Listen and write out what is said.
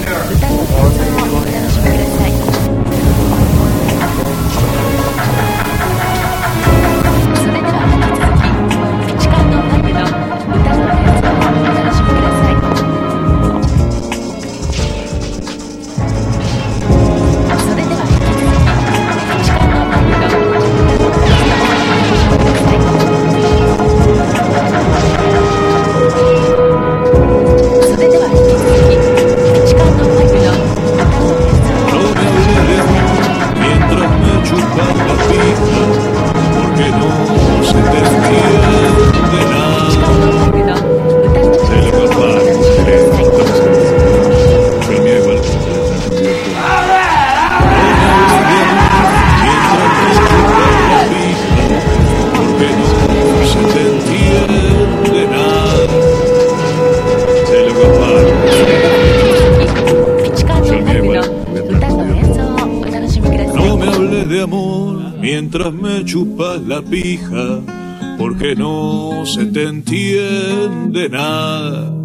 down there. de amor mientras me chupas la pija, porque no se te entiende nada.